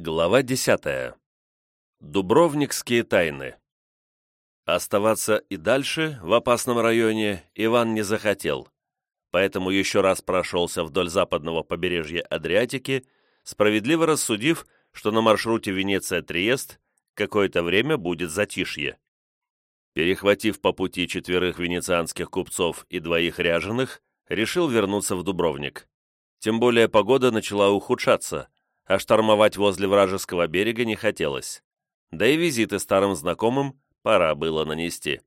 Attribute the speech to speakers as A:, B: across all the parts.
A: Глава 10. Дубровникские тайны. Оставаться и дальше в опасном районе Иван не захотел, поэтому еще раз прошелся вдоль западного побережья Адриатики, справедливо рассудив, что на маршруте Венеция-Триест какое-то время будет затишье. Перехватив по пути четверых венецианских купцов и двоих ряженых, решил вернуться в Дубровник. Тем более погода начала ухудшаться – а штормовать возле вражеского берега не хотелось. Да и визиты старым знакомым пора было нанести.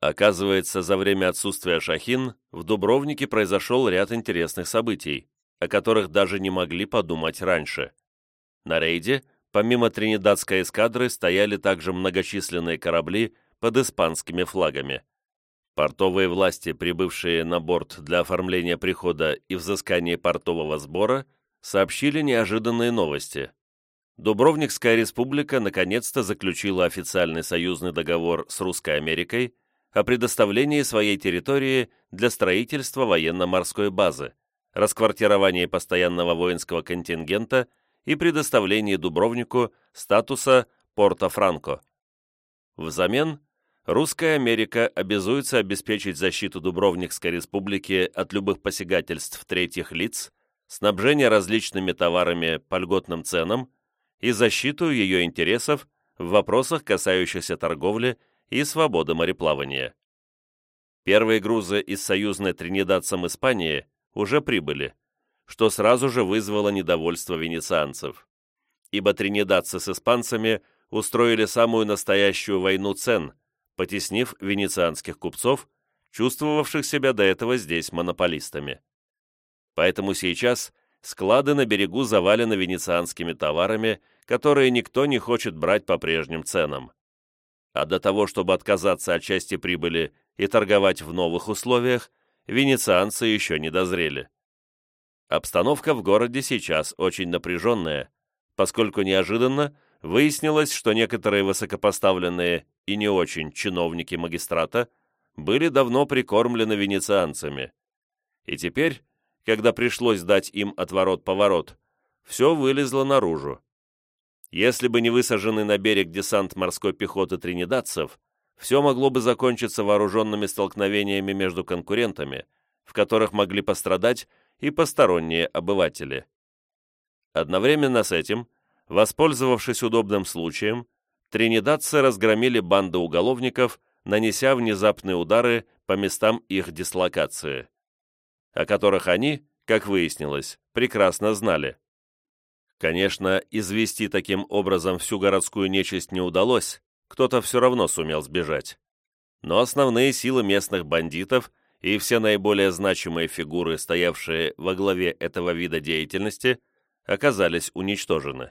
A: Оказывается, за время отсутствия Шахин в Дубровнике произошел ряд интересных событий, о которых даже не могли подумать раньше. На рейде, помимо тринидадской эскадры, стояли также многочисленные корабли под испанскими флагами. Портовые власти, прибывшие на борт для оформления прихода и взыскания портового сбора – сообщили неожиданные новости. Дубровникская республика наконец-то заключила официальный союзный договор с Русской Америкой о предоставлении своей территории для строительства военно-морской базы, расквартировании постоянного воинского контингента и предоставлении Дубровнику статуса Порто-Франко. Взамен Русская Америка обязуется обеспечить защиту Дубровникской республики от любых посягательств третьих лиц снабжение различными товарами по льготным ценам и защиту ее интересов в вопросах, касающихся торговли и свободы мореплавания. Первые грузы из союзной Тринидадцам Испании уже прибыли, что сразу же вызвало недовольство венецианцев, ибо тринидадцы с испанцами устроили самую настоящую войну цен, потеснив венецианских купцов, чувствовавших себя до этого здесь монополистами поэтому сейчас склады на берегу завалены венецианскими товарами, которые никто не хочет брать по прежним ценам. А до того, чтобы отказаться от части прибыли и торговать в новых условиях, венецианцы еще не дозрели. Обстановка в городе сейчас очень напряженная, поскольку неожиданно выяснилось, что некоторые высокопоставленные и не очень чиновники магистрата были давно прикормлены венецианцами. И теперь когда пришлось дать им отворот-поворот, все вылезло наружу. Если бы не высаженный на берег десант морской пехоты тринидадцев, все могло бы закончиться вооруженными столкновениями между конкурентами, в которых могли пострадать и посторонние обыватели. Одновременно с этим, воспользовавшись удобным случаем, тринидадцы разгромили банды уголовников, нанеся внезапные удары по местам их дислокации о которых они, как выяснилось, прекрасно знали. Конечно, извести таким образом всю городскую нечисть не удалось, кто-то все равно сумел сбежать. Но основные силы местных бандитов и все наиболее значимые фигуры, стоявшие во главе этого вида деятельности, оказались уничтожены.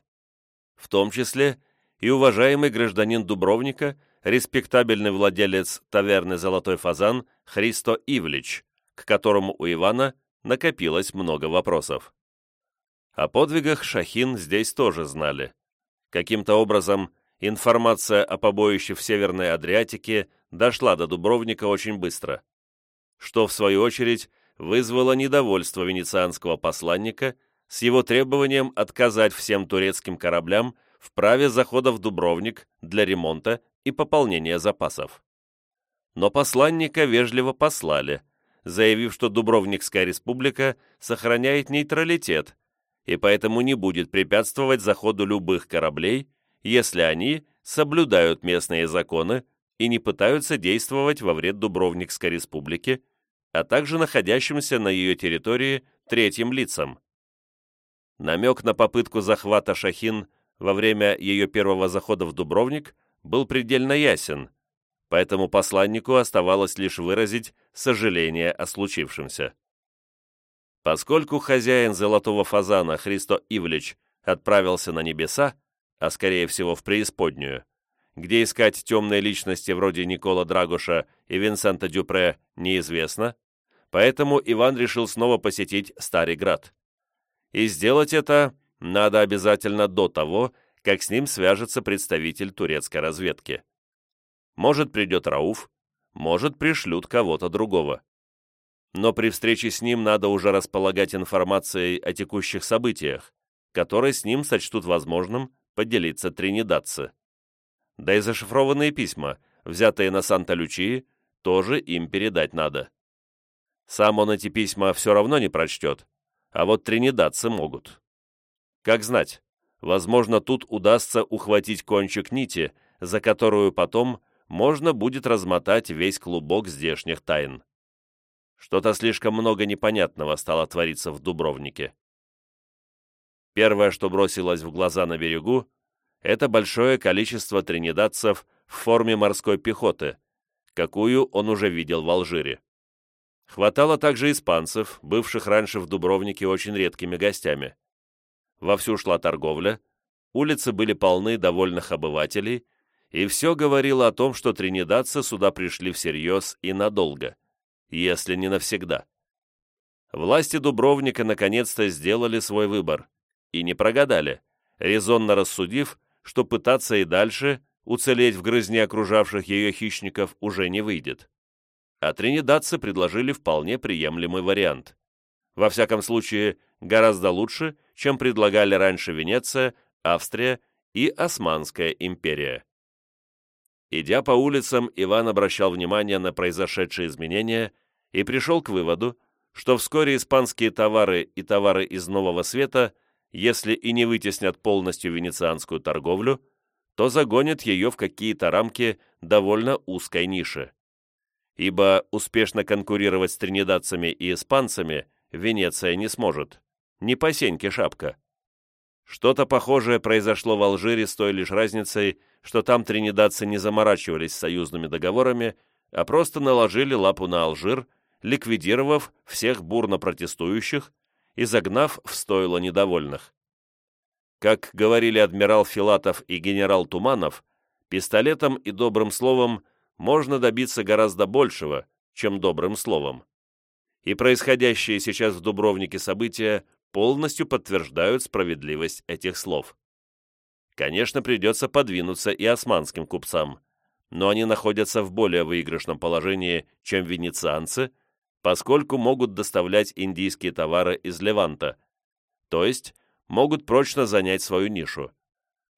A: В том числе и уважаемый гражданин Дубровника, респектабельный владелец таверны «Золотой фазан» Христо Ивлич, к которому у Ивана накопилось много вопросов. О подвигах Шахин здесь тоже знали. Каким-то образом информация о побоище в Северной Адриатике дошла до Дубровника очень быстро, что, в свою очередь, вызвало недовольство венецианского посланника с его требованием отказать всем турецким кораблям в праве захода в Дубровник для ремонта и пополнения запасов. Но посланника вежливо послали – заявив, что Дубровникская республика сохраняет нейтралитет и поэтому не будет препятствовать заходу любых кораблей, если они соблюдают местные законы и не пытаются действовать во вред Дубровникской республике, а также находящимся на ее территории третьим лицам. Намек на попытку захвата Шахин во время ее первого захода в Дубровник был предельно ясен, поэтому посланнику оставалось лишь выразить сожаление о случившемся. Поскольку хозяин золотого фазана Христо Ивлич отправился на небеса, а скорее всего в преисподнюю, где искать темные личности вроде Никола Драгуша и Винсента Дюпре неизвестно, поэтому Иван решил снова посетить Старый Град. И сделать это надо обязательно до того, как с ним свяжется представитель турецкой разведки. Может, придет Рауф, может, пришлют кого-то другого. Но при встрече с ним надо уже располагать информацией о текущих событиях, которой с ним сочтут возможным поделиться тринидадцы. Да и зашифрованные письма, взятые на Санта-Лючии, тоже им передать надо. Сам он эти письма все равно не прочтет, а вот тринидадцы могут. Как знать, возможно, тут удастся ухватить кончик нити, за которую потом можно будет размотать весь клубок здешних тайн. Что-то слишком много непонятного стало твориться в Дубровнике. Первое, что бросилось в глаза на берегу, это большое количество тринидадцев в форме морской пехоты, какую он уже видел в Алжире. Хватало также испанцев, бывших раньше в Дубровнике очень редкими гостями. Вовсю шла торговля, улицы были полны довольных обывателей, и все говорило о том, что тринидадцы сюда пришли всерьез и надолго, если не навсегда. Власти Дубровника наконец-то сделали свой выбор, и не прогадали, резонно рассудив, что пытаться и дальше уцелеть в грызне окружавших ее хищников уже не выйдет. А тринидадцы предложили вполне приемлемый вариант. Во всяком случае, гораздо лучше, чем предлагали раньше Венеция, Австрия и Османская империя. Идя по улицам, Иван обращал внимание на произошедшие изменения и пришел к выводу, что вскоре испанские товары и товары из Нового Света – если и не вытеснят полностью венецианскую торговлю, то загонят ее в какие-то рамки довольно узкой ниши. Ибо успешно конкурировать с тринидадцами и испанцами Венеция не сможет. Не по сеньке шапка. Что-то похожее произошло в Алжире с той лишь разницей, что там тринидадцы не заморачивались союзными договорами, а просто наложили лапу на Алжир, ликвидировав всех бурно протестующих и загнав в стойло недовольных. Как говорили адмирал Филатов и генерал Туманов, пистолетом и добрым словом можно добиться гораздо большего, чем добрым словом. И происходящие сейчас в Дубровнике события полностью подтверждают справедливость этих слов. Конечно, придется подвинуться и османским купцам, но они находятся в более выигрышном положении, чем венецианцы – поскольку могут доставлять индийские товары из Леванта, то есть могут прочно занять свою нишу.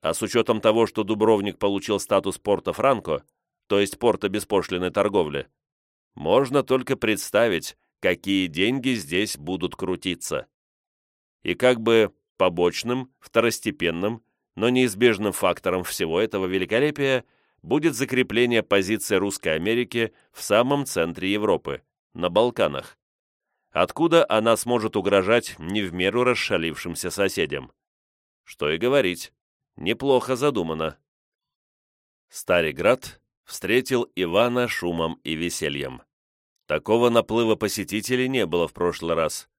A: А с учетом того, что Дубровник получил статус порта Франко, то есть порта беспошлиной торговли, можно только представить, какие деньги здесь будут крутиться. И как бы побочным, второстепенным, но неизбежным фактором всего этого великолепия будет закрепление позиции Русской Америки в самом центре Европы на Балканах, откуда она сможет угрожать не в меру расшалившимся соседям. Что и говорить, неплохо задумано. Старый град встретил Ивана шумом и весельем. Такого наплыва посетителей не было в прошлый раз.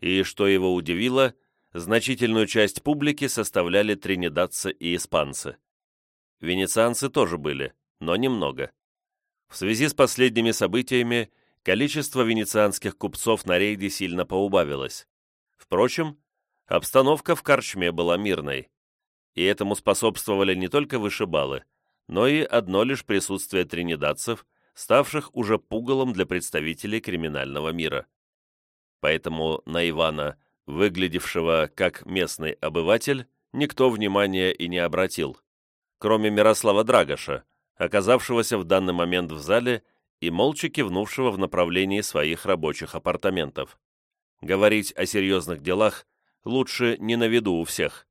A: И, что его удивило, значительную часть публики составляли тринидадцы и испанцы. Венецианцы тоже были, но немного. В связи с последними событиями количество венецианских купцов на рейде сильно поубавилось. Впрочем, обстановка в Карчме была мирной, и этому способствовали не только вышибалы, но и одно лишь присутствие тринидадцев, ставших уже пугалом для представителей криминального мира. Поэтому на Ивана, выглядевшего как местный обыватель, никто внимания и не обратил, кроме Мирослава Драгоша, оказавшегося в данный момент в зале и молча кивнувшего в направлении своих рабочих апартаментов. Говорить о серьезных делах лучше не на виду у всех.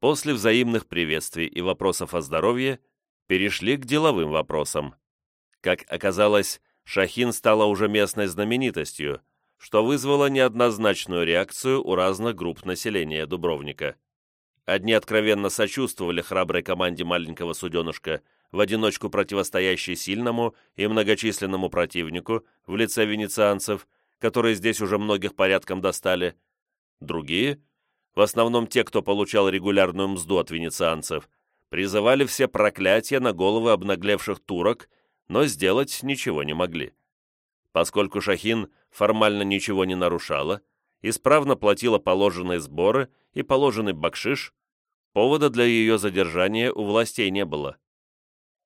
A: После взаимных приветствий и вопросов о здоровье перешли к деловым вопросам. Как оказалось, Шахин стала уже местной знаменитостью, что вызвало неоднозначную реакцию у разных групп населения Дубровника. Одни откровенно сочувствовали храброй команде маленького суденышка – в одиночку противостоящий сильному и многочисленному противнику в лице венецианцев, которые здесь уже многих порядком достали. Другие, в основном те, кто получал регулярную мзду от венецианцев, призывали все проклятия на головы обнаглевших турок, но сделать ничего не могли. Поскольку Шахин формально ничего не нарушала, исправно платила положенные сборы и положенный бакшиш, повода для ее задержания у властей не было.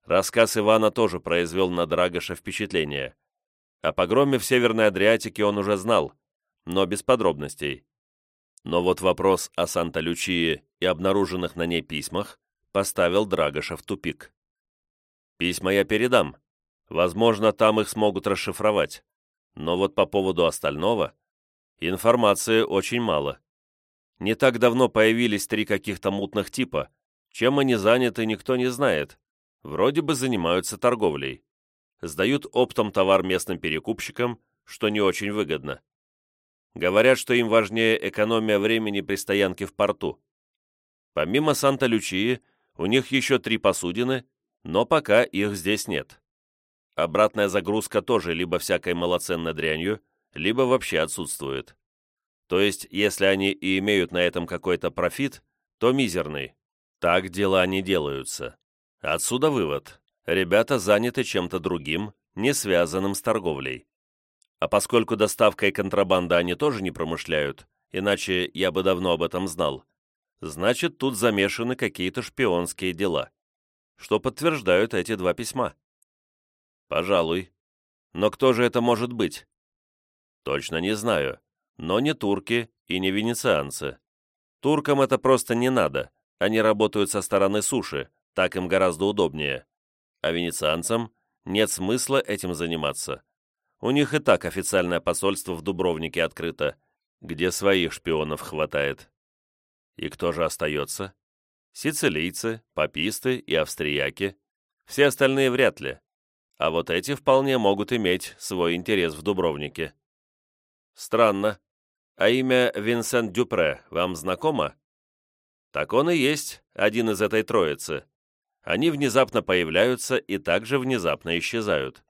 A: Рассказ Ивана тоже произвел на Драгоша впечатление. О погроме в Северной Адриатике он уже знал, но без подробностей. Но вот вопрос о Санта-Лючии и обнаруженных на ней письмах поставил Драгоша в тупик. «Письма я передам. Возможно, там их смогут расшифровать. Но вот по поводу остального информации очень мало. Не так давно появились три каких-то мутных типа. Чем они заняты, никто не знает. Вроде бы занимаются торговлей. Сдают оптом товар местным перекупщикам, что не очень выгодно. Говорят, что им важнее экономия времени при стоянке в порту. Помимо Санта-Лючии, у них еще три посудины, но пока их здесь нет. Обратная загрузка тоже либо всякой малоценной дрянью, либо вообще отсутствует. То есть, если они и имеют на этом какой-то профит, то мизерный. Так дела не делаются. Отсюда вывод. Ребята заняты чем-то другим, не связанным с торговлей. А поскольку доставкой контрабанда они тоже не промышляют, иначе я бы давно об этом знал, значит, тут замешаны какие-то шпионские дела, что подтверждают эти два письма. Пожалуй. Но кто же это может быть? Точно не знаю, но не турки и не венецианцы. Туркам это просто не надо, они работают со стороны суши, так им гораздо удобнее. А венецианцам нет смысла этим заниматься. У них и так официальное посольство в Дубровнике открыто, где своих шпионов хватает. И кто же остается? Сицилийцы, паписты и австрияки. Все остальные вряд ли. А вот эти вполне могут иметь свой интерес в Дубровнике. Странно. А имя Винсент Дюпре вам знакомо? Так он и есть один из этой троицы. Они внезапно появляются и также внезапно исчезают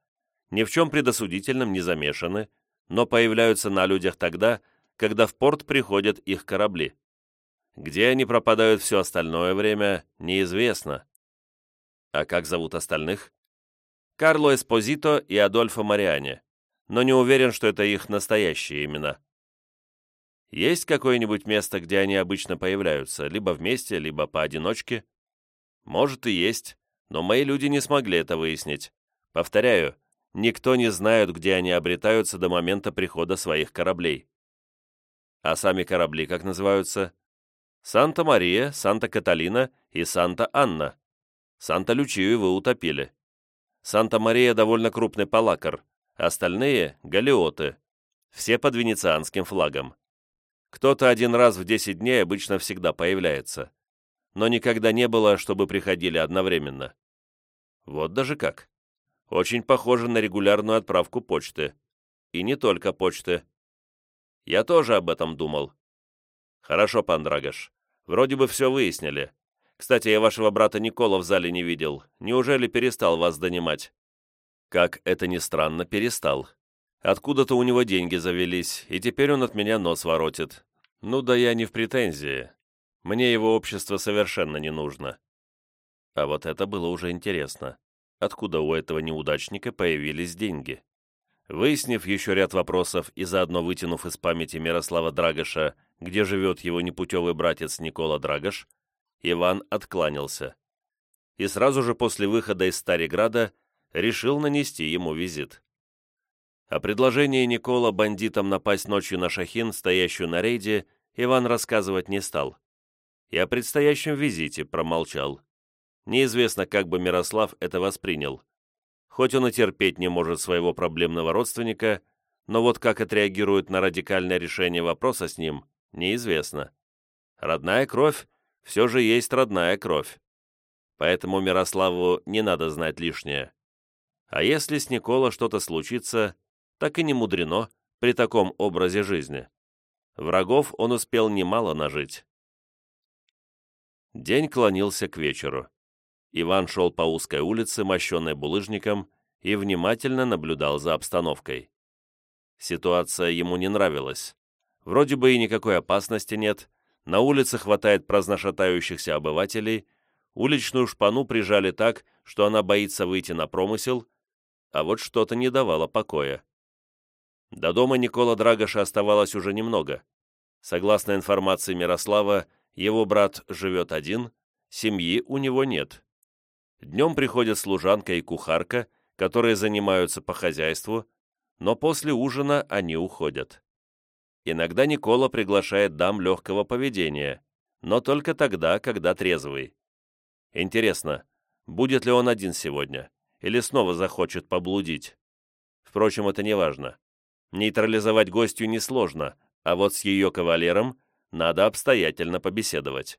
A: ни в чем предосудительном не замешаны, но появляются на людях тогда, когда в порт приходят их корабли. Где они пропадают все остальное время, неизвестно. А как зовут остальных? Карло Эспозито и Адольфо Мариане, но не уверен, что это их настоящие имена. Есть какое-нибудь место, где они обычно появляются, либо вместе, либо поодиночке? Может и есть, но мои люди не смогли это выяснить. Повторяю, никто не знает, где они обретаются до момента прихода своих кораблей. А сами корабли как называются? Санта-Мария, Санта-Каталина и Санта-Анна. Санта-Лючию вы утопили. Санта-Мария довольно крупный палакар, остальные — галиоты. Все под венецианским флагом. Кто-то один раз в 10 дней обычно всегда появляется. Но никогда не было, чтобы приходили одновременно. Вот даже как. Очень похоже на регулярную отправку почты. И не только почты. Я тоже об этом думал. Хорошо, пан Драгош. Вроде бы все выяснили. Кстати, я вашего брата Никола в зале не видел. Неужели перестал вас донимать? Как это ни странно, перестал. Откуда-то у него деньги завелись, и теперь он от меня нос воротит. Ну да я не в претензии. Мне его общество совершенно не нужно. А вот это было уже интересно откуда у этого неудачника появились деньги. Выяснив еще ряд вопросов и заодно вытянув из памяти Мирослава Драгоша, где живет его непутевый братец Никола Драгош, Иван откланялся. И сразу же после выхода из Стариграда решил нанести ему визит. О предложении Никола бандитам напасть ночью на Шахин, стоящую на рейде, Иван рассказывать не стал. И о предстоящем визите промолчал. Неизвестно, как бы Мирослав это воспринял. Хоть он и терпеть не может своего проблемного родственника, но вот как отреагирует на радикальное решение вопроса с ним, неизвестно. Родная кровь все же есть родная кровь. Поэтому Мирославу не надо знать лишнее. А если с Никола что-то случится, так и не мудрено при таком образе жизни. Врагов он успел немало нажить. День клонился к вечеру. Иван шел по узкой улице, мощенной булыжником, и внимательно наблюдал за обстановкой. Ситуация ему не нравилась. Вроде бы и никакой опасности нет, на улице хватает праздношатающихся обывателей, уличную шпану прижали так, что она боится выйти на промысел, а вот что-то не давало покоя. До дома Никола Драгоша оставалось уже немного. Согласно информации Мирослава, его брат живет один, семьи у него нет. Днем приходят служанка и кухарка, которые занимаются по хозяйству, но после ужина они уходят. Иногда Никола приглашает дам легкого поведения, но только тогда, когда трезвый. Интересно, будет ли он один сегодня, или снова захочет поблудить? Впрочем, это не важно. Нейтрализовать гостью несложно, а вот с ее кавалером надо обстоятельно побеседовать.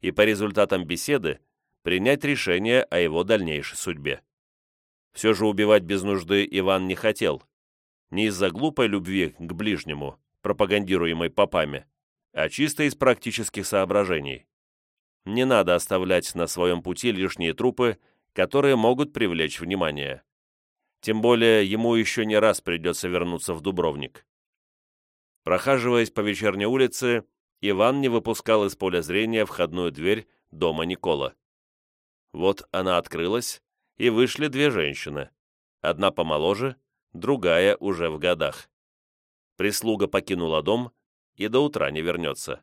A: И по результатам беседы принять решение о его дальнейшей судьбе. Все же убивать без нужды Иван не хотел. Не из-за глупой любви к ближнему, пропагандируемой попами, а чисто из практических соображений. Не надо оставлять на своем пути лишние трупы, которые могут привлечь внимание. Тем более ему еще не раз придется вернуться в Дубровник. Прохаживаясь по вечерней улице, Иван не выпускал из поля зрения входную дверь дома Никола. Вот она открылась, и вышли две женщины. Одна помоложе, другая уже в годах. Прислуга покинула дом и до утра не вернется.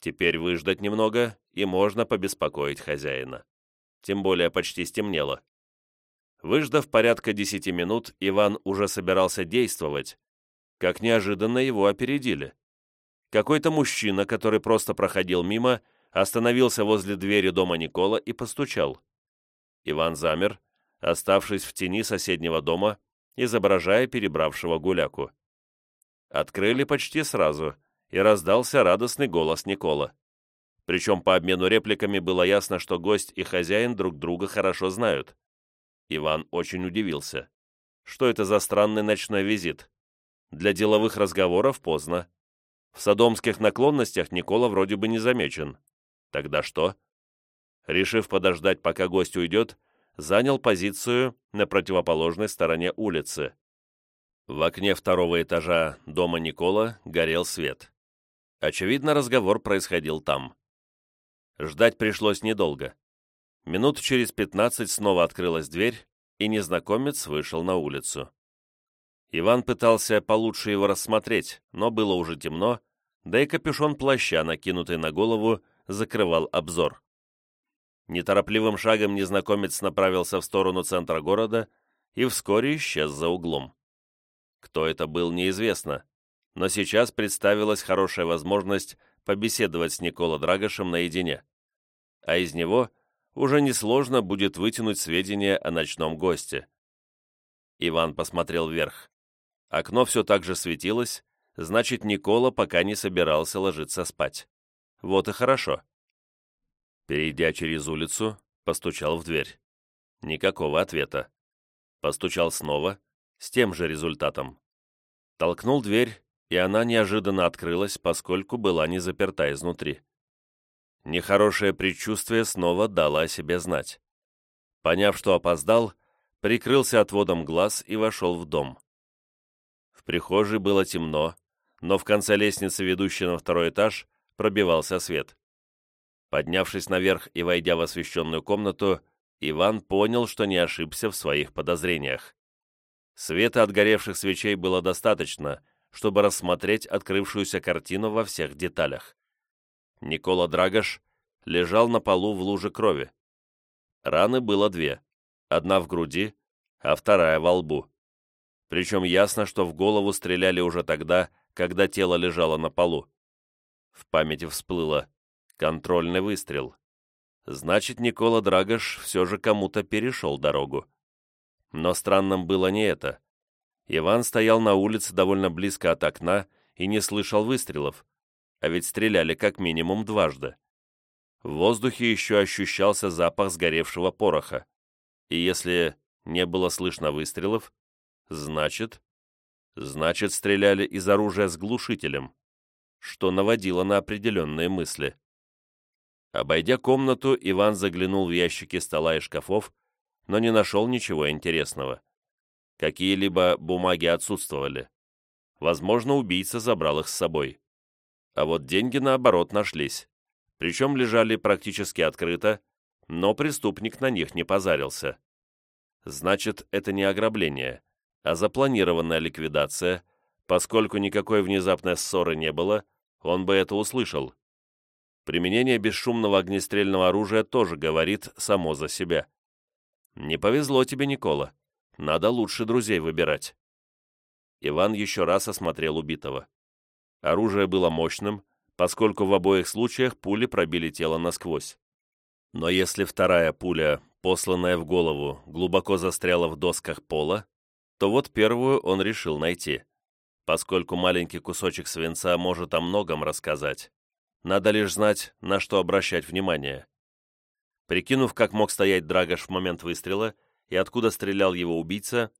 A: Теперь выждать немного, и можно побеспокоить хозяина. Тем более почти стемнело. Выждав порядка десяти минут, Иван уже собирался действовать, как неожиданно его опередили. Какой-то мужчина, который просто проходил мимо, остановился возле двери дома Никола и постучал. Иван замер, оставшись в тени соседнего дома, изображая перебравшего гуляку. Открыли почти сразу, и раздался радостный голос Никола. Причем по обмену репликами было ясно, что гость и хозяин друг друга хорошо знают. Иван очень удивился. Что это за странный ночной визит? Для деловых разговоров поздно. В садомских наклонностях Никола вроде бы не замечен. Тогда что? решив подождать, пока гость уйдет, занял позицию на противоположной стороне улицы. В окне второго этажа дома Никола горел свет. Очевидно, разговор происходил там. Ждать пришлось недолго. Минут через пятнадцать снова открылась дверь, и незнакомец вышел на улицу. Иван пытался получше его рассмотреть, но было уже темно, да и капюшон плаща, накинутый на голову, закрывал обзор. Неторопливым шагом незнакомец направился в сторону центра города и вскоре исчез за углом. Кто это был, неизвестно, но сейчас представилась хорошая возможность побеседовать с Никола Драгошем наедине. А из него уже несложно будет вытянуть сведения о ночном госте. Иван посмотрел вверх. Окно все так же светилось, значит, Никола пока не собирался ложиться спать. Вот и хорошо. Перейдя через улицу, постучал в дверь. Никакого ответа. Постучал снова, с тем же результатом. Толкнул дверь, и она неожиданно открылась, поскольку была не заперта изнутри. Нехорошее предчувствие снова дало о себе знать. Поняв, что опоздал, прикрылся отводом глаз и вошел в дом. В прихожей было темно, но в конце лестницы, ведущей на второй этаж, пробивался свет. Поднявшись наверх и войдя в освещенную комнату, Иван понял, что не ошибся в своих подозрениях. Света от горевших свечей было достаточно, чтобы рассмотреть открывшуюся картину во всех деталях. Никола Драгош лежал на полу в луже крови. Раны было две, одна в груди, а вторая во лбу. Причем ясно, что в голову стреляли уже тогда, когда тело лежало на полу. В памяти всплыло Контрольный выстрел. Значит, Никола Драгош все же кому-то перешел дорогу. Но странным было не это. Иван стоял на улице довольно близко от окна и не слышал выстрелов, а ведь стреляли как минимум дважды. В воздухе еще ощущался запах сгоревшего пороха. И если не было слышно выстрелов, значит... Значит, стреляли из оружия с глушителем, что наводило на определенные мысли. Обойдя комнату, Иван заглянул в ящики стола и шкафов, но не нашел ничего интересного. Какие-либо бумаги отсутствовали. Возможно, убийца забрал их с собой. А вот деньги, наоборот, нашлись. Причем лежали практически открыто, но преступник на них не позарился. Значит, это не ограбление, а запланированная ликвидация, поскольку никакой внезапной ссоры не было, он бы это услышал. Применение бесшумного огнестрельного оружия тоже говорит само за себя. Не повезло тебе, Никола. Надо лучше друзей выбирать. Иван еще раз осмотрел убитого. Оружие было мощным, поскольку в обоих случаях пули пробили тело насквозь. Но если вторая пуля, посланная в голову, глубоко застряла в досках пола, то вот первую он решил найти, поскольку маленький кусочек свинца может о многом рассказать. Надо лишь знать, на что обращать внимание. Прикинув, как мог стоять Драгош в момент выстрела и откуда стрелял его убийца,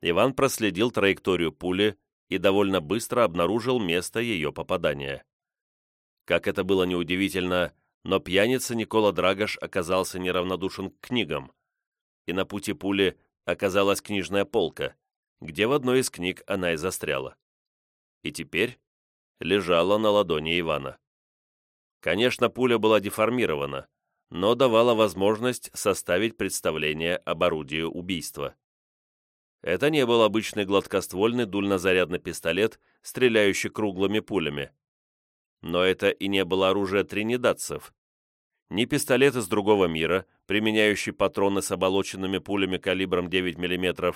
A: Иван проследил траекторию пули и довольно быстро обнаружил место ее попадания. Как это было неудивительно, но пьяница Никола Драгош оказался неравнодушен к книгам, и на пути пули оказалась книжная полка, где в одной из книг она и застряла. И теперь лежала на ладони Ивана. Конечно, пуля была деформирована, но давала возможность составить представление об орудии убийства. Это не был обычный гладкоствольный дульнозарядный пистолет, стреляющий круглыми пулями. Но это и не было оружие тринидадцев. Ни пистолет из другого мира, применяющий патроны с оболоченными пулями калибром 9 мм,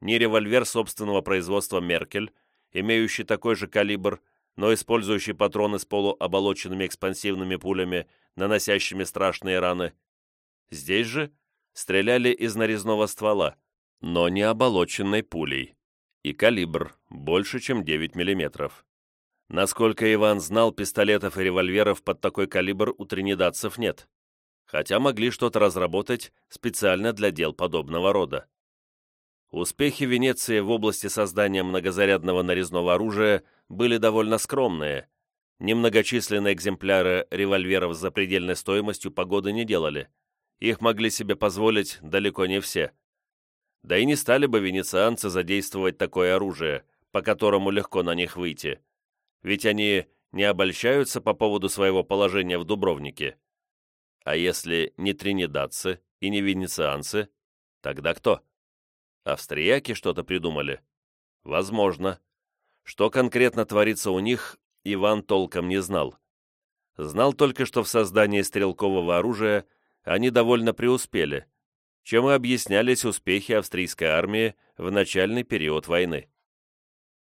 A: ни револьвер собственного производства «Меркель», имеющий такой же калибр, но использующий патроны с полуоболоченными экспансивными пулями, наносящими страшные раны. Здесь же стреляли из нарезного ствола, но не оболоченной пулей, и калибр больше, чем 9 мм. Насколько Иван знал, пистолетов и револьверов под такой калибр у тринидадцев нет, хотя могли что-то разработать специально для дел подобного рода. Успехи Венеции в области создания многозарядного нарезного оружия были довольно скромные. Немногочисленные экземпляры револьверов с запредельной стоимостью погоды не делали. Их могли себе позволить далеко не все. Да и не стали бы венецианцы задействовать такое оружие, по которому легко на них выйти. Ведь они не обольщаются по поводу своего положения в Дубровнике. А если не тринидадцы и не венецианцы, тогда кто? Австрияки что-то придумали? Возможно. Что конкретно творится у них, Иван толком не знал. Знал только, что в создании стрелкового оружия они довольно преуспели, чем и объяснялись успехи австрийской армии в начальный период войны.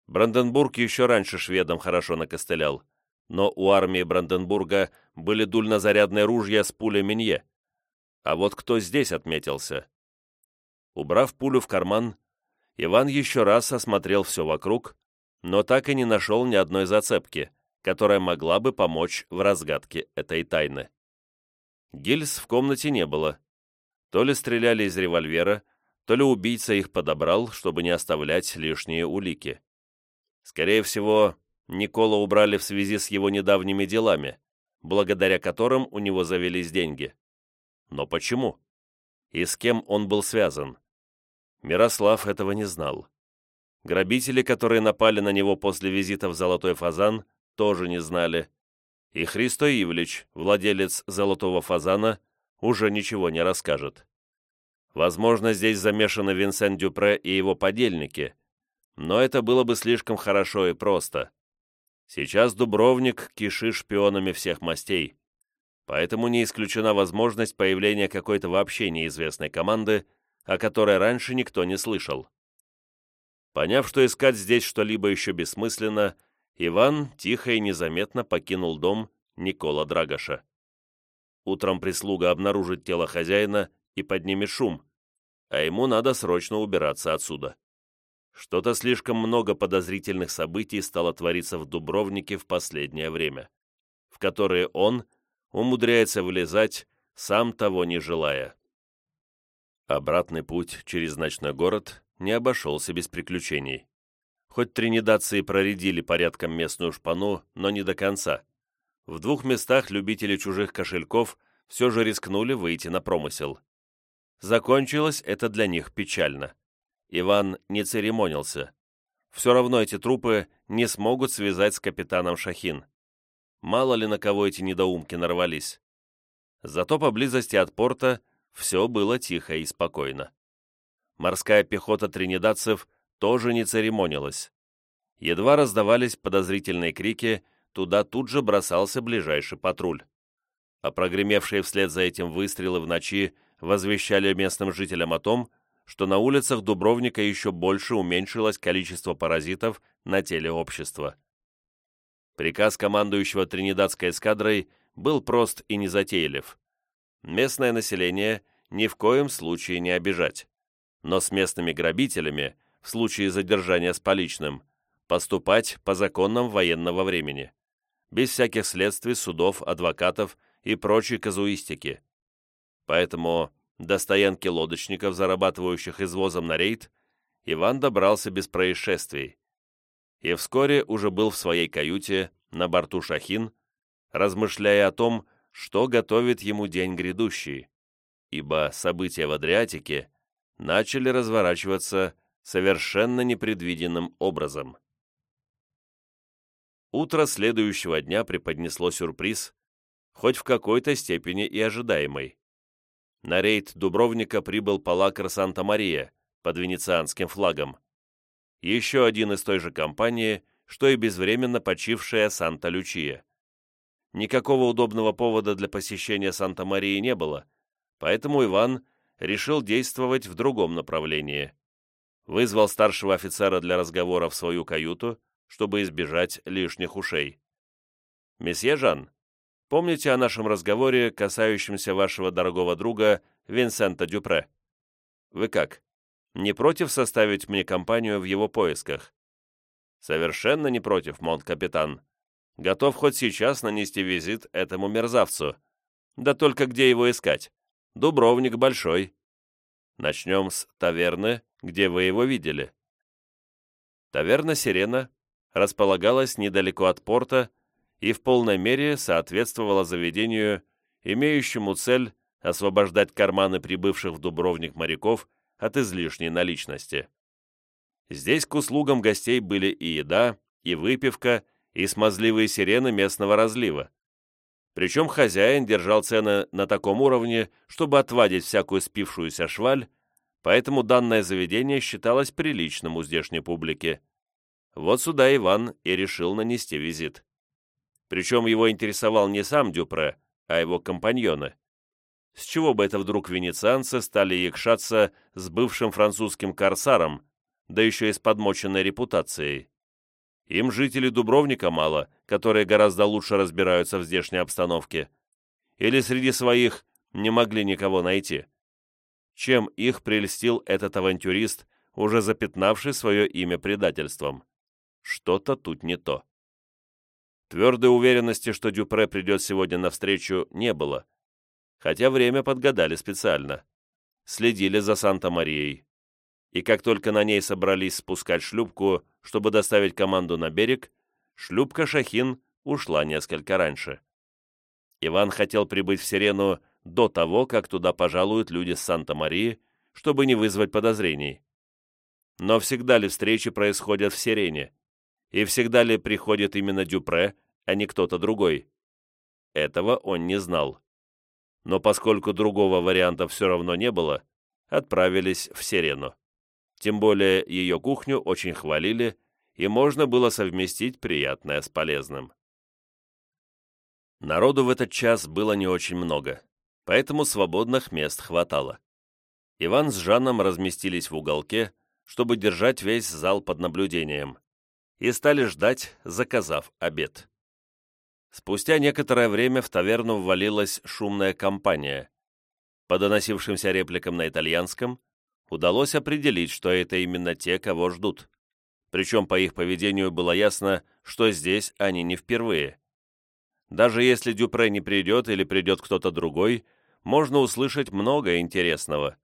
A: Бранденбург еще раньше шведам хорошо накостылял, но у армии Бранденбурга были дульнозарядные ружья с пулей Минье. А вот кто здесь отметился? Убрав пулю в карман, Иван еще раз осмотрел все вокруг, но так и не нашел ни одной зацепки, которая могла бы помочь в разгадке этой тайны. Гильз в комнате не было. То ли стреляли из револьвера, то ли убийца их подобрал, чтобы не оставлять лишние улики. Скорее всего, Никола убрали в связи с его недавними делами, благодаря которым у него завелись деньги. Но почему? И с кем он был связан? Мирослав этого не знал. Грабители, которые напали на него после визита в Золотой Фазан, тоже не знали. И Христо Ивлевич, владелец Золотого Фазана, уже ничего не расскажет. Возможно, здесь замешаны Винсент Дюпре и его подельники, но это было бы слишком хорошо и просто. Сейчас Дубровник киши шпионами всех мастей, поэтому не исключена возможность появления какой-то вообще неизвестной команды, о которой раньше никто не слышал. Поняв, что искать здесь что-либо еще бессмысленно, Иван тихо и незаметно покинул дом Никола Драгоша. Утром прислуга обнаружит тело хозяина и поднимет шум, а ему надо срочно убираться отсюда. Что-то слишком много подозрительных событий стало твориться в Дубровнике в последнее время, в которые он умудряется влезать, сам того не желая. Обратный путь через ночной город не обошелся без приключений. Хоть тринидадцы проредили порядком местную шпану, но не до конца. В двух местах любители чужих кошельков все же рискнули выйти на промысел. Закончилось это для них печально. Иван не церемонился. Все равно эти трупы не смогут связать с капитаном Шахин. Мало ли на кого эти недоумки нарвались. Зато поблизости от порта все было тихо и спокойно. Морская пехота тринидадцев тоже не церемонилась. Едва раздавались подозрительные крики, туда тут же бросался ближайший патруль. А прогремевшие вслед за этим выстрелы в ночи возвещали местным жителям о том, что на улицах Дубровника еще больше уменьшилось количество паразитов на теле общества. Приказ командующего Тринидадской эскадрой был прост и незатейлив. Местное население ни в коем случае не обижать, но с местными грабителями, в случае задержания с поличным, поступать по законам военного времени, без всяких следствий, судов, адвокатов и прочей казуистики. Поэтому до стоянки лодочников, зарабатывающих извозом на рейд, Иван добрался без происшествий. И вскоре уже был в своей каюте на борту «Шахин», размышляя о том, что готовит ему день грядущий, ибо события в Адриатике начали разворачиваться совершенно непредвиденным образом. Утро следующего дня преподнесло сюрприз, хоть в какой-то степени и ожидаемый. На рейд Дубровника прибыл палакр Санта-Мария под венецианским флагом. Еще один из той же компании, что и безвременно почившая Санта-Лючия. Никакого удобного повода для посещения Санта-Марии не было, поэтому Иван решил действовать в другом направлении. Вызвал старшего офицера для разговора в свою каюту, чтобы избежать лишних ушей. «Месье Жан, помните о нашем разговоре, касающемся вашего дорогого друга Винсента Дюпре? Вы как, не против составить мне компанию в его поисках?» «Совершенно не против, монт-капитан. Готов хоть сейчас нанести визит этому мерзавцу. Да только где его искать? Дубровник большой. Начнем с таверны, где вы его видели». Таверна «Сирена» располагалась недалеко от порта и в полной мере соответствовала заведению, имеющему цель освобождать карманы прибывших в Дубровник моряков от излишней наличности. Здесь к услугам гостей были и еда, и выпивка, и смазливые сирены местного разлива. Причем хозяин держал цены на таком уровне, чтобы отвадить всякую спившуюся шваль, поэтому данное заведение считалось приличным у здешней публики. Вот сюда Иван и решил нанести визит. Причем его интересовал не сам Дюпре, а его компаньоны. С чего бы это вдруг венецианцы стали якшаться с бывшим французским корсаром, да еще и с подмоченной репутацией? Им жителей Дубровника мало, которые гораздо лучше разбираются в здешней обстановке. Или среди своих не могли никого найти. Чем их прельстил этот авантюрист, уже запятнавший свое имя предательством? Что-то тут не то. Твердой уверенности, что Дюпре придет сегодня навстречу, не было. Хотя время подгадали специально. Следили за Санта-Марией. И как только на ней собрались спускать шлюпку, чтобы доставить команду на берег, шлюпка «Шахин» ушла несколько раньше. Иван хотел прибыть в Сирену до того, как туда пожалуют люди с Санта-Марии, чтобы не вызвать подозрений. Но всегда ли встречи происходят в Сирене? И всегда ли приходит именно Дюпре, а не кто-то другой? Этого он не знал. Но поскольку другого варианта все равно не было, отправились в Сирену. Тем более ее кухню очень хвалили, и можно было совместить приятное с полезным. Народу в этот час было не очень много, поэтому свободных мест хватало. Иван с Жаном разместились в уголке, чтобы держать весь зал под наблюдением и стали ждать, заказав обед. Спустя некоторое время в таверну ввалилась шумная компания. По доносившимся репликам на итальянском удалось определить, что это именно те, кого ждут. Причем по их поведению было ясно, что здесь они не впервые. Даже если Дюпре не придет или придет кто-то другой, можно услышать много интересного.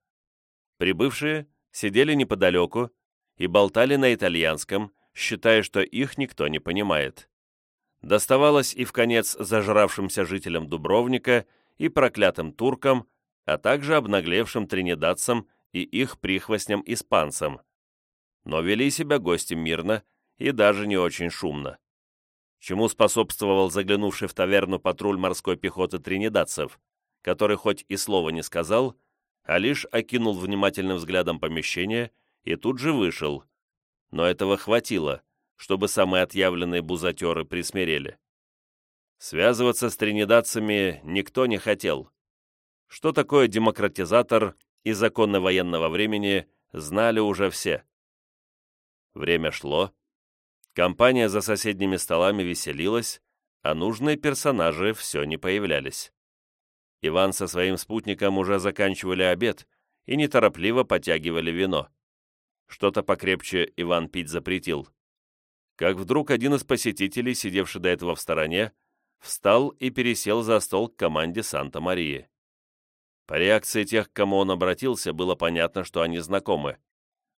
A: Прибывшие сидели неподалеку и болтали на итальянском, считая, что их никто не понимает. Доставалось и в конец зажравшимся жителям Дубровника и проклятым туркам, а также обнаглевшим тринидадцам и их прихвостням-испанцам. Но вели себя гости мирно и даже не очень шумно. Чему способствовал заглянувший в таверну патруль морской пехоты тринидадцев, который хоть и слова не сказал, а лишь окинул внимательным взглядом помещение и тут же вышел, но этого хватило, чтобы самые отъявленные бузатеры присмирели. Связываться с тринидадцами никто не хотел. Что такое демократизатор и законы военного времени, знали уже все. Время шло. Компания за соседними столами веселилась, а нужные персонажи все не появлялись. Иван со своим спутником уже заканчивали обед и неторопливо потягивали вино. Что-то покрепче Иван пить запретил. Как вдруг один из посетителей, сидевший до этого в стороне, встал и пересел за стол к команде Санта-Марии. По реакции тех, к кому он обратился, было понятно, что они знакомы.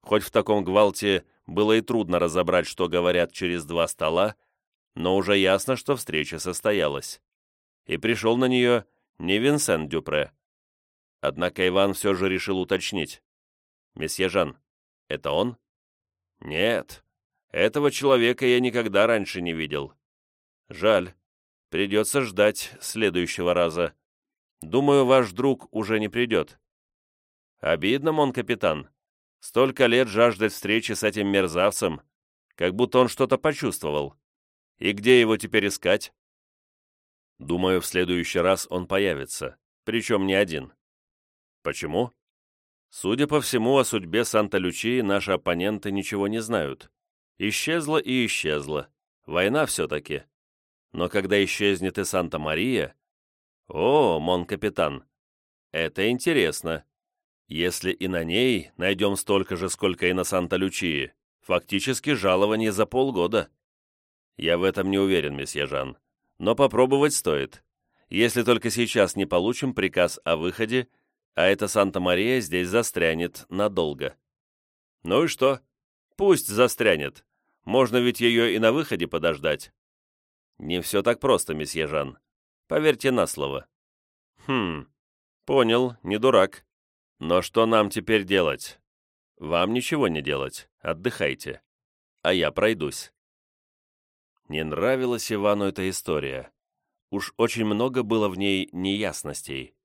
A: Хоть в таком гвалте было и трудно разобрать, что говорят через два стола, но уже ясно, что встреча состоялась. И пришел на нее не Винсент Дюпре. Однако Иван все же решил уточнить. «Месье Жан, это он?» «Нет, этого человека я никогда раньше не видел. Жаль, придется ждать следующего раза. Думаю, ваш друг уже не придет». «Обидно, мон капитан. Столько лет жаждать встречи с этим мерзавцем, как будто он что-то почувствовал. И где его теперь искать? Думаю, в следующий раз он появится, причем не один. Почему? Судя по всему, о судьбе Санта-Лючии наши оппоненты ничего не знают. Исчезла и исчезла. Война все-таки. Но когда исчезнет и Санта-Мария... О, мон-капитан, это интересно. Если и на ней найдем столько же, сколько и на Санта-Лючии, фактически жалование за полгода. Я в этом не уверен, месье Жан, но попробовать стоит. Если только сейчас не получим приказ о выходе, а эта Санта-Мария здесь застрянет надолго. Ну и что? Пусть застрянет. Можно ведь ее и на выходе подождать. Не все так просто, месье Жан. Поверьте на слово. Хм, понял, не дурак. Но что нам теперь делать? Вам ничего не делать, отдыхайте. А я пройдусь. Не нравилась Ивану эта история. Уж очень много было в ней неясностей.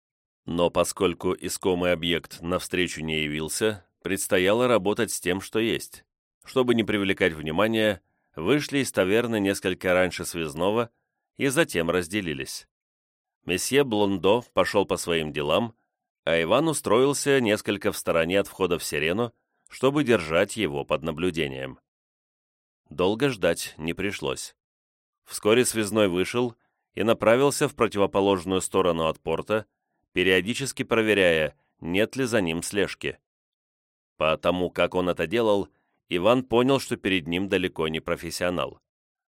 A: Но поскольку искомый объект навстречу не явился, предстояло работать с тем, что есть. Чтобы не привлекать внимания, вышли из таверны несколько раньше связного и затем разделились. Месье Блондо пошел по своим делам, а Иван устроился несколько в стороне от входа в сирену, чтобы держать его под наблюдением. Долго ждать не пришлось. Вскоре связной вышел и направился в противоположную сторону от порта, периодически проверяя, нет ли за ним слежки. По тому, как он это делал, Иван понял, что перед ним далеко не профессионал.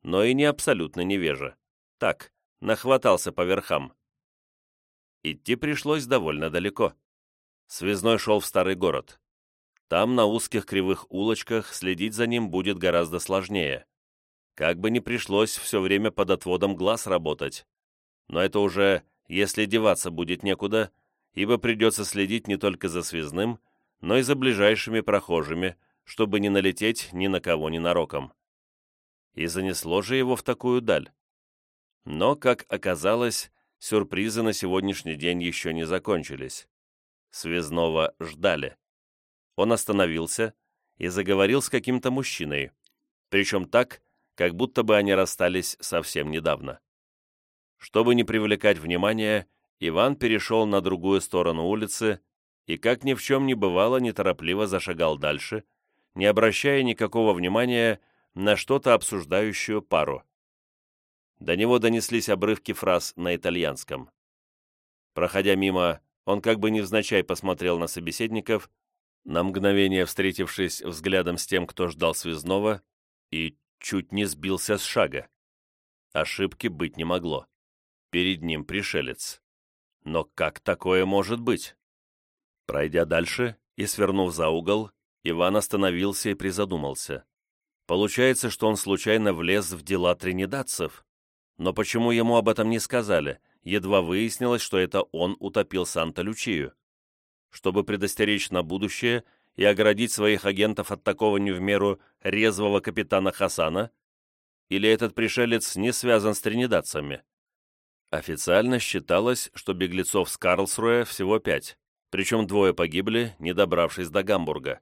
A: Но и не абсолютно невежа. Так, нахватался по верхам. Идти пришлось довольно далеко. Связной шел в старый город. Там, на узких кривых улочках, следить за ним будет гораздо сложнее. Как бы ни пришлось все время под отводом глаз работать. Но это уже, если деваться будет некуда, ибо придется следить не только за связным, но и за ближайшими прохожими, чтобы не налететь ни на кого ненароком. И занесло же его в такую даль. Но, как оказалось, сюрпризы на сегодняшний день еще не закончились. Связного ждали. Он остановился и заговорил с каким-то мужчиной, причем так, как будто бы они расстались совсем недавно. Чтобы не привлекать внимания, Иван перешел на другую сторону улицы и, как ни в чем не бывало, неторопливо зашагал дальше, не обращая никакого внимания на что-то обсуждающую пару. До него донеслись обрывки фраз на итальянском. Проходя мимо, он как бы невзначай посмотрел на собеседников, на мгновение встретившись взглядом с тем, кто ждал связного, и чуть не сбился с шага. Ошибки быть не могло. Перед ним пришелец. Но как такое может быть? Пройдя дальше и свернув за угол, Иван остановился и призадумался. Получается, что он случайно влез в дела тринидадцев? Но почему ему об этом не сказали? Едва выяснилось, что это он утопил Санта-Лючию. Чтобы предостеречь на будущее и оградить своих агентов от такого не в меру резвого капитана Хасана? Или этот пришелец не связан с тринидадцами? Официально считалось, что беглецов с Карлсруэ всего пять, причем двое погибли, не добравшись до Гамбурга.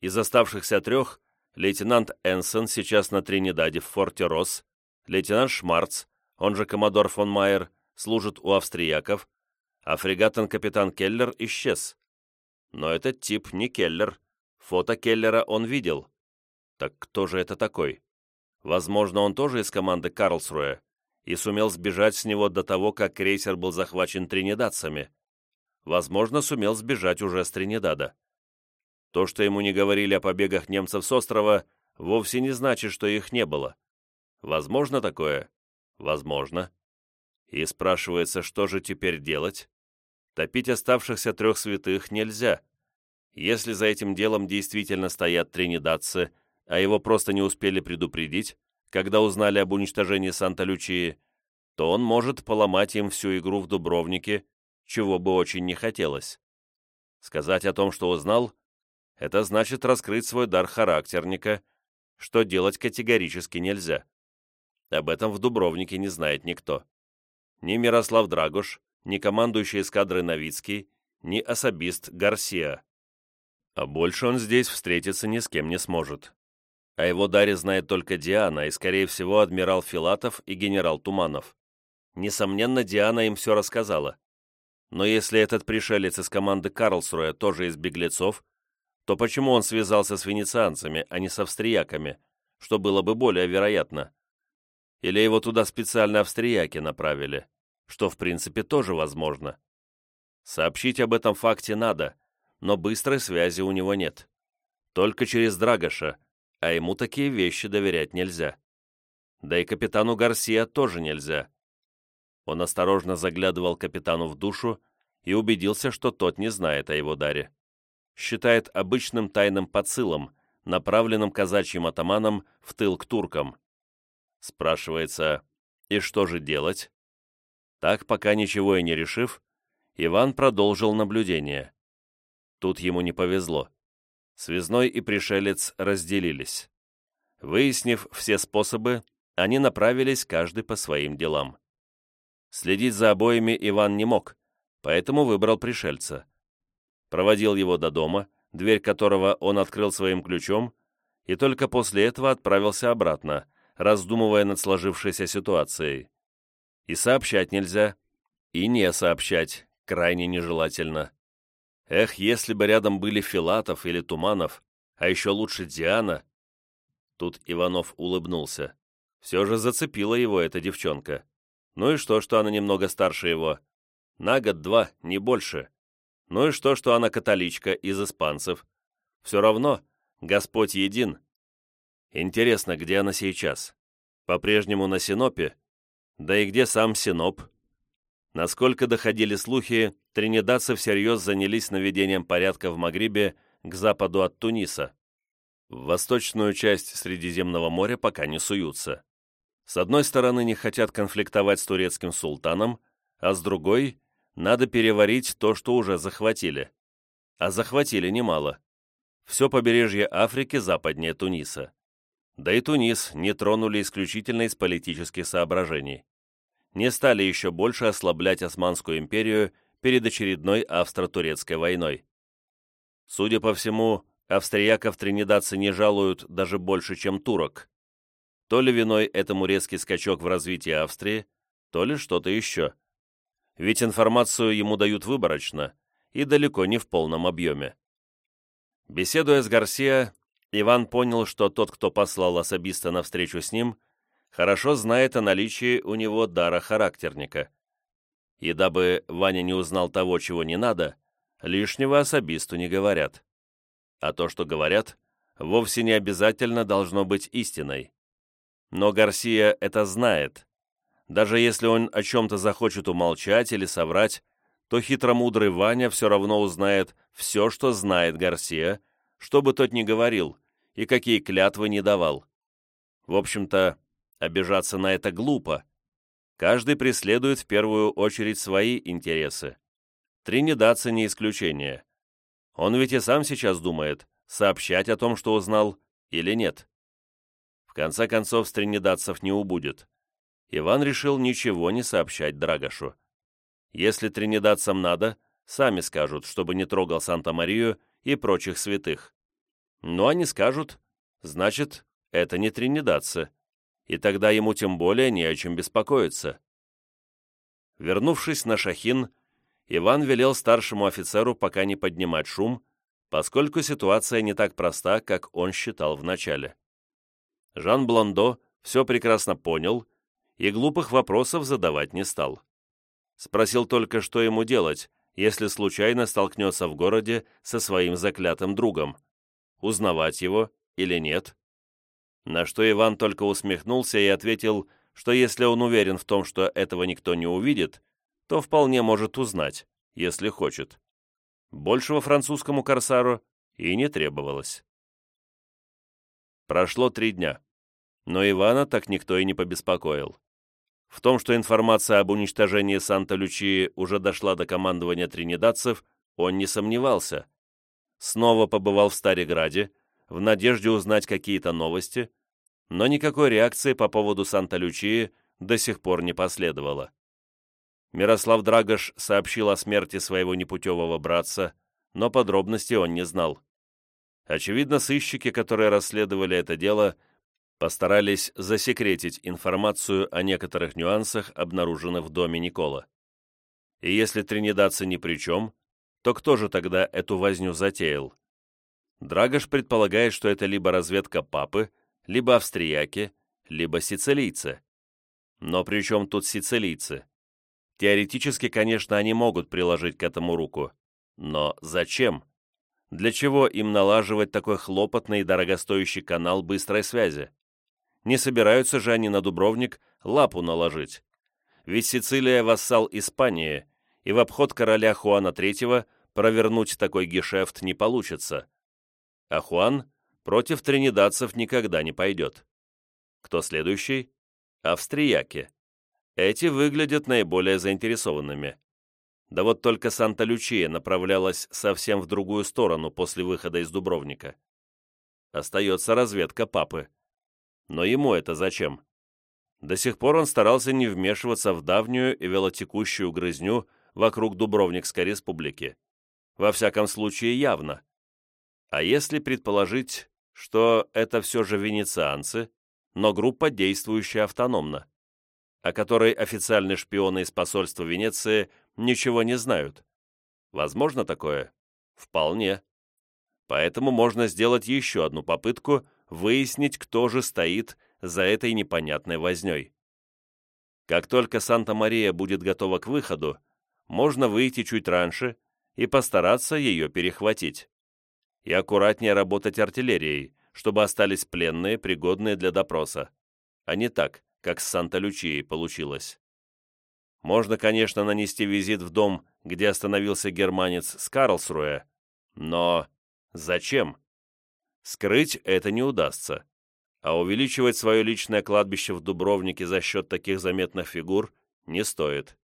A: Из оставшихся трех лейтенант Энсон сейчас на Тринидаде в форте Росс, лейтенант Шмарц, он же коммодор фон Майер, служит у австрияков, а фрегатен-капитан Келлер исчез. Но этот тип не Келлер. Фото Келлера он видел. Так кто же это такой? Возможно, он тоже из команды Карлсруэ и сумел сбежать с него до того, как крейсер был захвачен тринидадцами. Возможно, сумел сбежать уже с Тринидада. То, что ему не говорили о побегах немцев с острова, вовсе не значит, что их не было. Возможно такое? Возможно. И спрашивается, что же теперь делать? Топить оставшихся трех святых нельзя. Если за этим делом действительно стоят тринидадцы, а его просто не успели предупредить, когда узнали об уничтожении Санта-Лючии, то он может поломать им всю игру в Дубровнике, чего бы очень не хотелось. Сказать о том, что узнал, это значит раскрыть свой дар характерника, что делать категорически нельзя. Об этом в Дубровнике не знает никто. Ни Мирослав Драгуш, ни командующий эскадрой Новицкий, ни особист Гарсия. А больше он здесь встретиться ни с кем не сможет. О его даре знает только Диана и, скорее всего, адмирал Филатов и генерал Туманов. Несомненно, Диана им все рассказала. Но если этот пришелец из команды Карлсруя тоже из беглецов, то почему он связался с венецианцами, а не с австрияками, что было бы более вероятно? Или его туда специально австрияки направили, что в принципе тоже возможно. Сообщить об этом факте надо, но быстрой связи у него нет. Только через Драгоша, а ему такие вещи доверять нельзя. Да и капитану Гарсия тоже нельзя. Он осторожно заглядывал капитану в душу и убедился, что тот не знает о его даре. Считает обычным тайным подсылом, направленным казачьим атаманом в тыл к туркам. Спрашивается, и что же делать? Так, пока ничего и не решив, Иван продолжил наблюдение. Тут ему не повезло. Связной и пришелец разделились. Выяснив все способы, они направились каждый по своим делам. Следить за обоими Иван не мог, поэтому выбрал пришельца. Проводил его до дома, дверь которого он открыл своим ключом, и только после этого отправился обратно, раздумывая над сложившейся ситуацией. И сообщать нельзя, и не сообщать крайне нежелательно. Эх, если бы рядом были Филатов или Туманов, а еще лучше Диана. Тут Иванов улыбнулся. Все же зацепила его эта девчонка. Ну и что, что она немного старше его? На год-два, не больше. Ну и что, что она католичка из испанцев? Все равно, Господь един, Интересно, где она сейчас? По-прежнему на Синопе? Да и где сам Синоп? Насколько доходили слухи, тринидадцы всерьез занялись наведением порядка в Магрибе к западу от Туниса. В восточную часть Средиземного моря пока не суются. С одной стороны, не хотят конфликтовать с турецким султаном, а с другой, надо переварить то, что уже захватили. А захватили немало. Все побережье Африки западнее Туниса да и Тунис не тронули исключительно из политических соображений. Не стали еще больше ослаблять Османскую империю перед очередной австро-турецкой войной. Судя по всему, австрияков тринидадцы не жалуют даже больше, чем турок. То ли виной этому резкий скачок в развитии Австрии, то ли что-то еще. Ведь информацию ему дают выборочно и далеко не в полном объеме. Беседуя с Гарсия, Иван понял, что тот, кто послал особиста на встречу с ним, хорошо знает о наличии у него дара характерника. И дабы Ваня не узнал того, чего не надо, лишнего особисту не говорят. А то, что говорят, вовсе не обязательно должно быть истиной. Но Гарсия это знает. Даже если он о чем-то захочет умолчать или соврать, то хитромудрый Ваня все равно узнает все, что знает Гарсия, что бы тот ни говорил и какие клятвы не давал. В общем-то, обижаться на это глупо. Каждый преследует в первую очередь свои интересы. Тринидадцы не исключение. Он ведь и сам сейчас думает, сообщать о том, что узнал, или нет. В конце концов, с тринидадцев не убудет. Иван решил ничего не сообщать Драгошу. Если тринидадцам надо, сами скажут, чтобы не трогал Санта-Марию и прочих святых. Но они скажут, значит, это не тринидадцы, и тогда ему тем более не о чем беспокоиться. Вернувшись на Шахин, Иван велел старшему офицеру пока не поднимать шум, поскольку ситуация не так проста, как он считал вначале. Жан Блондо все прекрасно понял и глупых вопросов задавать не стал. Спросил только, что ему делать, если случайно столкнется в городе со своим заклятым другом. Узнавать его или нет? На что Иван только усмехнулся и ответил, что если он уверен в том, что этого никто не увидит, то вполне может узнать, если хочет. Большего французскому корсару и не требовалось. Прошло три дня, но Ивана так никто и не побеспокоил. В том, что информация об уничтожении Санта-Лючии уже дошла до командования тринидадцев, он не сомневался. Снова побывал в Стариграде, в надежде узнать какие-то новости, но никакой реакции по поводу Санта-Лючии до сих пор не последовало. Мирослав Драгош сообщил о смерти своего непутевого братца, но подробностей он не знал. Очевидно, сыщики, которые расследовали это дело, постарались засекретить информацию о некоторых нюансах, обнаруженных в доме Никола. И если тринидадцы ни при чем, то кто же тогда эту возню затеял? Драгош предполагает, что это либо разведка папы, либо австрияки, либо сицилийцы. Но при чем тут сицилийцы? Теоретически, конечно, они могут приложить к этому руку. Но зачем? Для чего им налаживать такой хлопотный и дорогостоящий канал быстрой связи? Не собираются же они на Дубровник лапу наложить. Ведь Сицилия – вассал Испании, и в обход короля Хуана III провернуть такой гешефт не получится. А Хуан против тринидадцев никогда не пойдет. Кто следующий? Австрияки. Эти выглядят наиболее заинтересованными. Да вот только Санта-Лючия направлялась совсем в другую сторону после выхода из Дубровника. Остается разведка папы. Но ему это зачем? До сих пор он старался не вмешиваться в давнюю и велотекущую грызню вокруг Дубровникской республики. Во всяком случае, явно. А если предположить, что это все же венецианцы, но группа, действующая автономно? о которой официальные шпионы из посольства Венеции ничего не знают. Возможно такое? Вполне. Поэтому можно сделать еще одну попытку выяснить, кто же стоит за этой непонятной возней. Как только Санта-Мария будет готова к выходу, можно выйти чуть раньше и постараться ее перехватить. И аккуратнее работать артиллерией, чтобы остались пленные, пригодные для допроса. А не так, как с Санта-Лючией получилось. Можно, конечно, нанести визит в дом, где остановился германец с Карлсруэ, но зачем? Скрыть это не удастся, а увеличивать свое личное кладбище в Дубровнике за счет таких заметных фигур не стоит.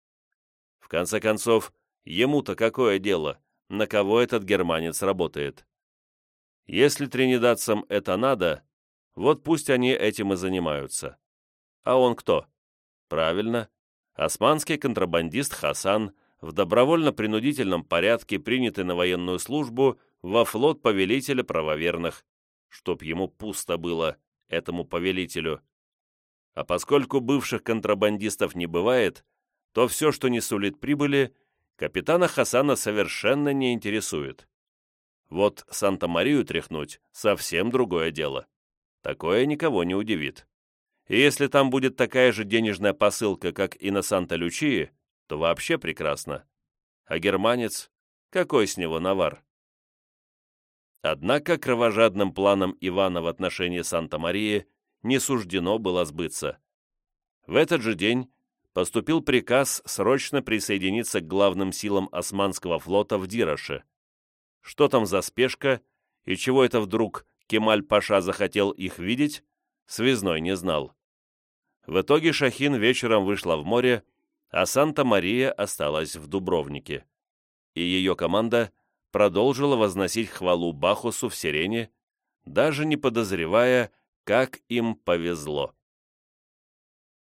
A: В конце концов, ему-то какое дело, на кого этот германец работает? Если тринидадцам это надо, вот пусть они этим и занимаются. А он кто? Правильно, османский контрабандист Хасан, в добровольно-принудительном порядке принятый на военную службу во флот повелителя правоверных, чтоб ему пусто было, этому повелителю. А поскольку бывших контрабандистов не бывает, то все, что не сулит прибыли, капитана Хасана совершенно не интересует. Вот Санта-Марию тряхнуть — совсем другое дело. Такое никого не удивит. И если там будет такая же денежная посылка, как и на Санта-Лючии, то вообще прекрасно. А германец? Какой с него навар? Однако кровожадным планам Ивана в отношении Санта-Марии не суждено было сбыться. В этот же день поступил приказ срочно присоединиться к главным силам Османского флота в Дироше. Что там за спешка и чего это вдруг Кемаль-Паша захотел их видеть, связной не знал. В итоге Шахин вечером вышла в море, а Санта-Мария осталась в Дубровнике. И ее команда продолжила возносить хвалу Бахусу в Сирене, даже не подозревая, как им повезло.